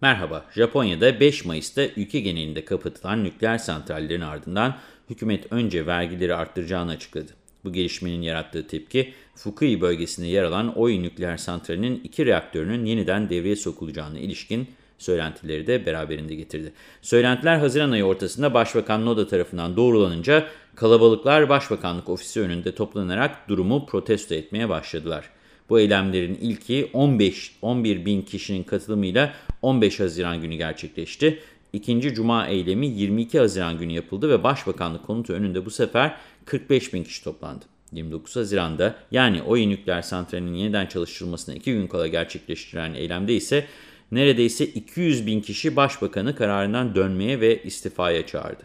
Merhaba, Japonya'da 5 Mayıs'ta ülke genelinde kapatılan nükleer santrallerin ardından hükümet önce vergileri arttıracağını açıkladı. Bu gelişmenin yarattığı tepki, Fukui bölgesinde yer alan Oi nükleer santralinin iki reaktörünün yeniden devreye sokulacağına ilişkin söylentileri de beraberinde getirdi. Söylentiler Haziran ayı ortasında Başbakan Noda tarafından doğrulanınca kalabalıklar Başbakanlık ofisi önünde toplanarak durumu protesto etmeye başladılar. Bu eylemlerin ilki 15 11 bin kişinin katılımıyla 15 Haziran günü gerçekleşti. İkinci Cuma eylemi 22 Haziran günü yapıldı ve Başbakanlık konutu önünde bu sefer 45 bin kişi toplandı. 29 Haziran'da yani Oİ nükleer santralinin yeniden çalıştırılmasına 2 gün kala gerçekleştirilen eylemde ise neredeyse 200 bin kişi başbakanı kararından dönmeye ve istifaya çağırdı.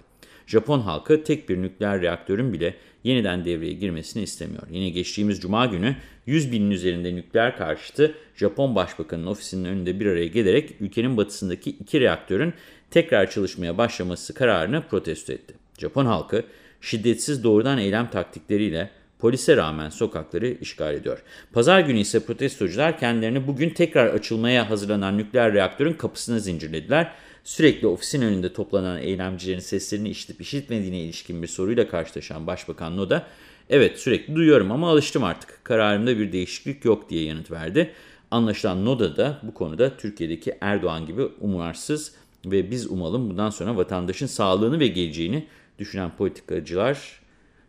Japon halkı tek bir nükleer reaktörün bile yeniden devreye girmesini istemiyor. Yine geçtiğimiz cuma günü 100 binin üzerinde nükleer karşıtı Japon Başbakanı'nın ofisinin önünde bir araya gelerek ülkenin batısındaki iki reaktörün tekrar çalışmaya başlaması kararını protesto etti. Japon halkı şiddetsiz doğrudan eylem taktikleriyle polise rağmen sokakları işgal ediyor. Pazar günü ise protestocular kendilerini bugün tekrar açılmaya hazırlanan nükleer reaktörün kapısına zincirlediler. Sürekli ofisin önünde toplanan eylemcilerin seslerini işitip işitmediğine ilişkin bir soruyla karşılaşan Başbakan Noda, evet sürekli duyuyorum ama alıştım artık, kararımda bir değişiklik yok diye yanıt verdi. Anlaşılan Noda da bu konuda Türkiye'deki Erdoğan gibi umarsız ve biz umalım bundan sonra vatandaşın sağlığını ve geleceğini düşünen politikacılar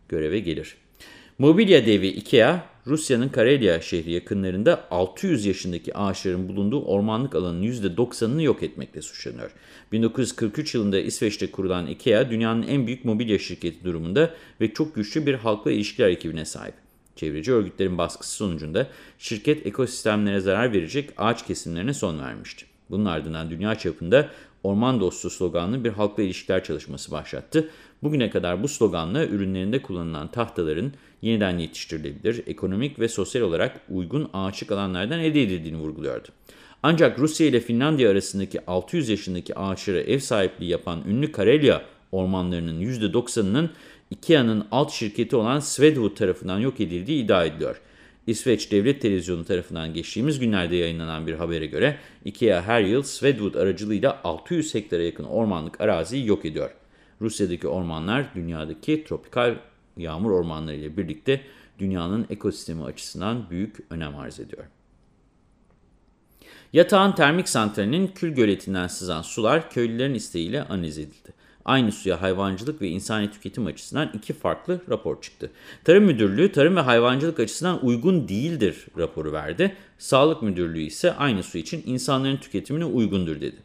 göreve gelir. Mobilya devi IKEA, Rusya'nın Karelya şehri yakınlarında 600 yaşındaki ağaçların bulunduğu ormanlık alanın %90'ını yok etmekle suçlanıyor. 1943 yılında İsveç'te kurulan IKEA, dünyanın en büyük mobilya şirketi durumunda ve çok güçlü bir halkla ilişkiler ekibine sahip. Çevreci örgütlerin baskısı sonucunda şirket ekosistemlere zarar verecek ağaç kesimlerine son vermişti. Bunun ardından dünya çapında orman dostu sloganlı bir halkla ilişkiler çalışması başlattı. Bugüne kadar bu sloganla ürünlerinde kullanılan tahtaların yeniden yetiştirilebilir, ekonomik ve sosyal olarak uygun ağaçlık alanlardan elde edildiğini vurguluyordu. Ancak Rusya ile Finlandiya arasındaki 600 yaşındaki ağaçlara ev sahipliği yapan ünlü Karelya ormanlarının %90'ının IKEA'nın alt şirketi olan Swedwood tarafından yok edildiği iddia ediliyor. İsveç Devlet Televizyonu tarafından geçtiğimiz günlerde yayınlanan bir habere göre IKEA her yıl Swedwood aracılığıyla 600 hektara yakın ormanlık araziyi yok ediyor. Rusya'daki ormanlar dünyadaki tropikal yağmur ormanları ile birlikte dünyanın ekosistemi açısından büyük önem arz ediyor. Yatağan Termik Santrali'nin Kül Göleti'nden sızan sular köylülerin isteğiyle analiz edildi. Aynı suya hayvancılık ve insani tüketim açısından iki farklı rapor çıktı. Tarım Müdürlüğü tarım ve hayvancılık açısından uygun değildir raporu verdi. Sağlık Müdürlüğü ise aynı su için insanların tüketimine uygundur dedi.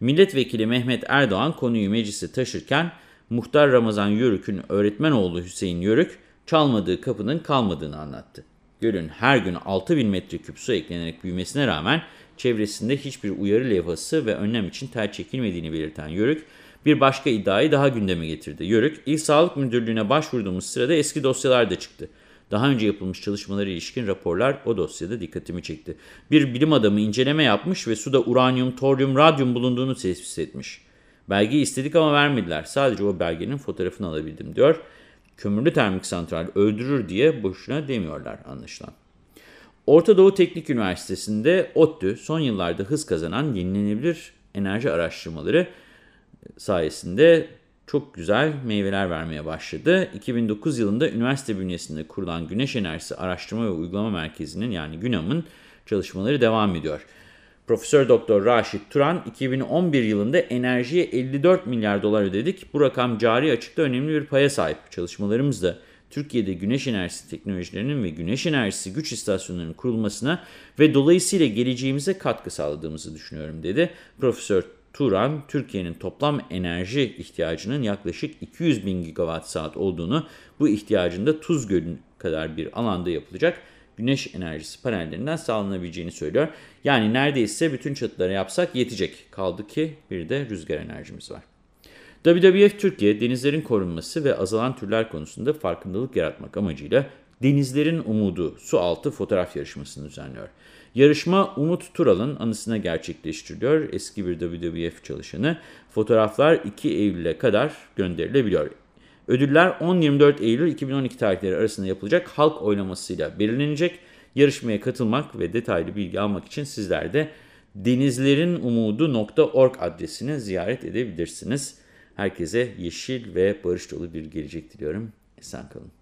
Milletvekili Mehmet Erdoğan konuyu meclise taşırken Muhtar Ramazan Yörük'ün öğretmen oğlu Hüseyin Yörük çalmadığı kapının kalmadığını anlattı. Gölün her gün 6000 metreküp su eklenerek büyümesine rağmen çevresinde hiçbir uyarı levhası ve önlem için tel çekilmediğini belirten Yörük, bir başka iddiayı daha gündeme getirdi. Yörük, İl Sağlık Müdürlüğü'ne başvurduğumuz sırada eski dosyalar da çıktı. Daha önce yapılmış çalışmalara ilişkin raporlar o dosyada dikkatimi çekti. Bir bilim adamı inceleme yapmış ve suda uranyum, toryum, radyum bulunduğunu tespit etmiş. Belgeyi istedik ama vermediler. Sadece o belgenin fotoğrafını alabildim diyor. Kömürlü termik santral öldürür diye boşuna demiyorlar anlaşılan. Orta Doğu Teknik Üniversitesi'nde ODTÜ son yıllarda hız kazanan yenilenebilir enerji araştırmaları sayesinde çok güzel meyveler vermeye başladı. 2009 yılında üniversite bünyesinde kurulan Güneş Enerjisi Araştırma ve Uygulama Merkezi'nin yani GÜNAM'ın çalışmaları devam ediyor. Profesör Doktor Raşit Turan 2011 yılında enerjiye 54 milyar dolar ödedik. Bu rakam cari açıkta önemli bir paya sahip. Çalışmalarımızda Türkiye'de güneş enerjisi teknolojilerinin ve güneş enerjisi güç istasyonlarının kurulmasına ve dolayısıyla geleceğimize katkı sağladığımızı düşünüyorum dedi. Profesör Turan, Türkiye'nin toplam enerji ihtiyacının yaklaşık 200 bin gigawatt saat olduğunu, bu ihtiyacın da Tuz Gölü kadar bir alanda yapılacak güneş enerjisi panellerinden sağlanabileceğini söylüyor. Yani neredeyse bütün çatıları yapsak yetecek. Kaldı ki bir de rüzgar enerjimiz var. WWF Türkiye, denizlerin korunması ve azalan türler konusunda farkındalık yaratmak amacıyla Denizlerin Umudu su altı fotoğraf yarışmasını düzenliyor. Yarışma Umut Tural'ın anısına gerçekleştiriliyor. Eski bir WWF çalışanı. Fotoğraflar 2 Eylül'e kadar gönderilebiliyor. Ödüller 10-24 Eylül 2012 tarihleri arasında yapılacak halk oylamasıyla belirlenecek. Yarışmaya katılmak ve detaylı bilgi almak için sizler de denizlerinumudu.org adresini ziyaret edebilirsiniz. Herkese yeşil ve barış dolu bir gelecek diliyorum. Esen kalın.